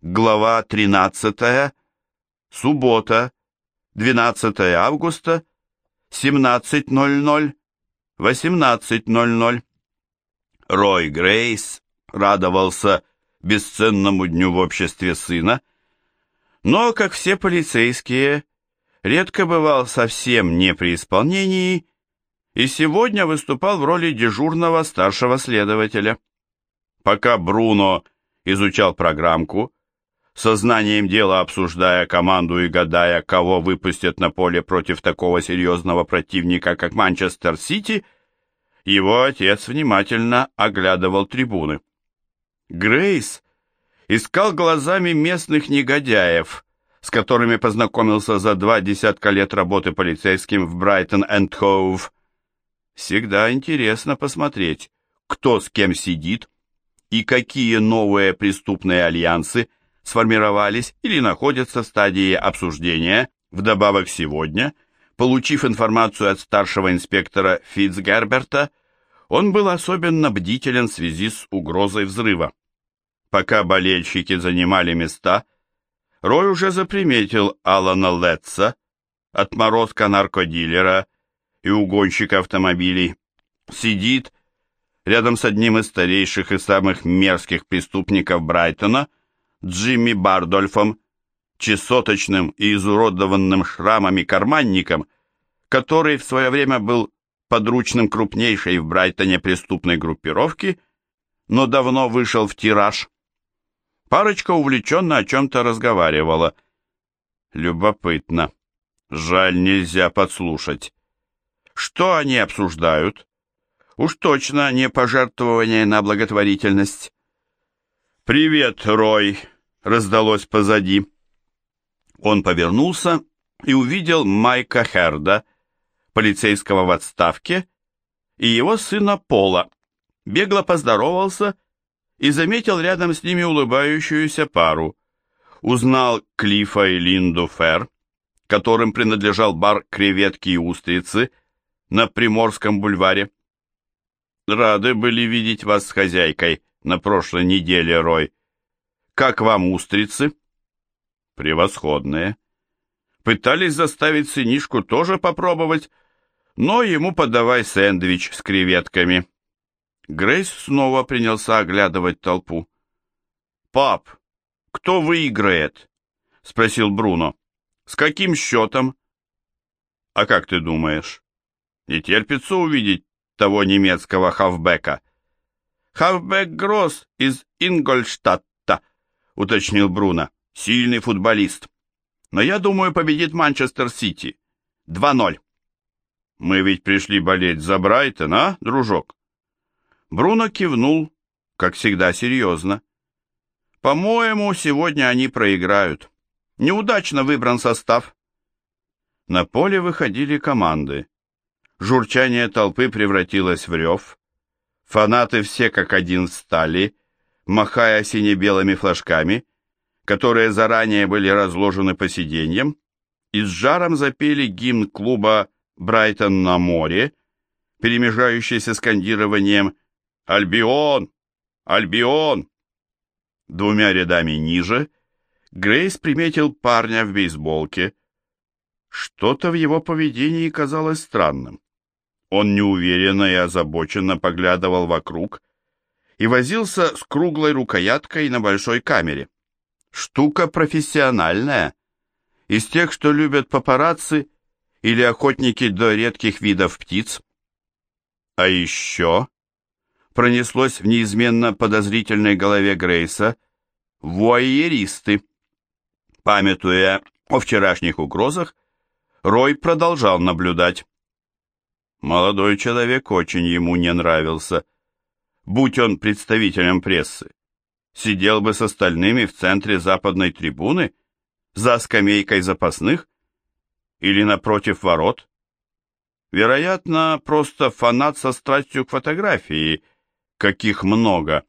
Глава 13. Суббота, 12 августа, 17.00, 18.00. Рой Грейс радовался бесценному дню в обществе сына, но, как все полицейские, редко бывал совсем не при исполнении и сегодня выступал в роли дежурного старшего следователя. Пока Бруно изучал программку, сознанием дела обсуждая команду и гадая, кого выпустят на поле против такого серьезного противника, как Манчестер-Сити, его отец внимательно оглядывал трибуны. Грейс искал глазами местных негодяев, с которыми познакомился за два десятка лет работы полицейским в Брайтон-энд-Хоув. Всегда интересно посмотреть, кто с кем сидит и какие новые преступные альянсы сформировались или находятся в стадии обсуждения. Вдобавок сегодня, получив информацию от старшего инспектора Фитцгерберта, он был особенно бдителен в связи с угрозой взрыва. Пока болельщики занимали места, Рой уже заприметил Алана Летца, отморозка наркодилера и угонщика автомобилей. Сидит рядом с одним из старейших и самых мерзких преступников Брайтона, Джимми Бардольфом, чесоточным и изуродованным шрамами карманником, который в свое время был подручным крупнейшей в Брайтоне преступной группировки, но давно вышел в тираж. Парочка увлеченно о чем-то разговаривала. Любопытно. Жаль, нельзя подслушать. Что они обсуждают? Уж точно не пожертвование на благотворительность. «Привет, Рой!» — раздалось позади. Он повернулся и увидел Майка Херда, полицейского в отставке, и его сына Пола. Бегло поздоровался и заметил рядом с ними улыбающуюся пару. Узнал Клифа и Линду Фер, которым принадлежал бар «Креветки и устрицы» на Приморском бульваре. Рады были видеть вас с хозяйкой на прошлой неделе, Рой. Как вам устрицы? Превосходные. Пытались заставить сынишку тоже попробовать, но ему подавай сэндвич с креветками. Грейс снова принялся оглядывать толпу. «Пап, кто выиграет?» — спросил Бруно. «С каким счетом?» «А как ты думаешь?» «Не терпится увидеть того немецкого хавбека. Хавбек Гросс из Ингольштадта, уточнил Бруно. Сильный футболист. Но я думаю, победит Манчестер Сити. 2-0. Мы ведь пришли болеть за Брайтон, а, дружок? Бруно кивнул, как всегда, серьезно. По-моему, сегодня они проиграют. Неудачно выбран состав. На поле выходили команды. Журчание толпы превратилось в рев. Фанаты все как один встали, махая сине-белыми флажками, которые заранее были разложены по сиденьям, и с жаром запели гимн клуба «Брайтон на море», перемежающийся скандированием «Альбион! Альбион!». Двумя рядами ниже Грейс приметил парня в бейсболке. Что-то в его поведении казалось странным. Он неуверенно и озабоченно поглядывал вокруг и возился с круглой рукояткой на большой камере. Штука профессиональная, из тех, что любят папарацци или охотники до редких видов птиц. А еще пронеслось в неизменно подозрительной голове Грейса вуайеристы. Памятуя о вчерашних угрозах, Рой продолжал наблюдать. Молодой человек очень ему не нравился. Будь он представителем прессы, сидел бы с остальными в центре западной трибуны, за скамейкой запасных или напротив ворот. Вероятно, просто фанат со страстью к фотографии, каких много.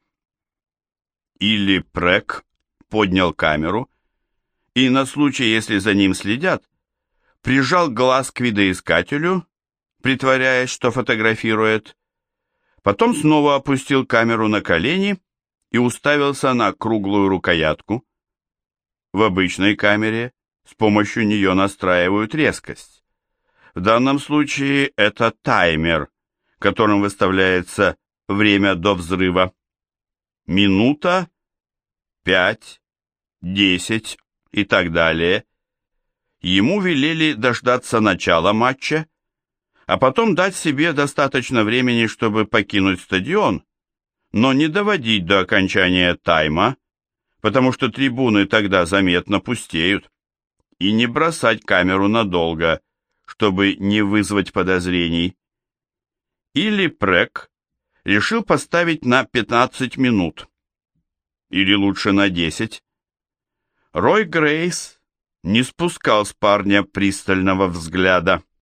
Или Прек поднял камеру и на случай, если за ним следят, прижал глаз к видоискателю притворяясь, что фотографирует. Потом снова опустил камеру на колени и уставился на круглую рукоятку. в обычной камере с помощью нее настраивают резкость. В данном случае это таймер, которым выставляется время до взрыва. Минута, пять, десять и так далее. Ему велели дождаться начала матча, а потом дать себе достаточно времени, чтобы покинуть стадион, но не доводить до окончания тайма, потому что трибуны тогда заметно пустеют, и не бросать камеру надолго, чтобы не вызвать подозрений. Или Прек решил поставить на 15 минут, или лучше на 10. Рой Грейс не спускал с парня пристального взгляда.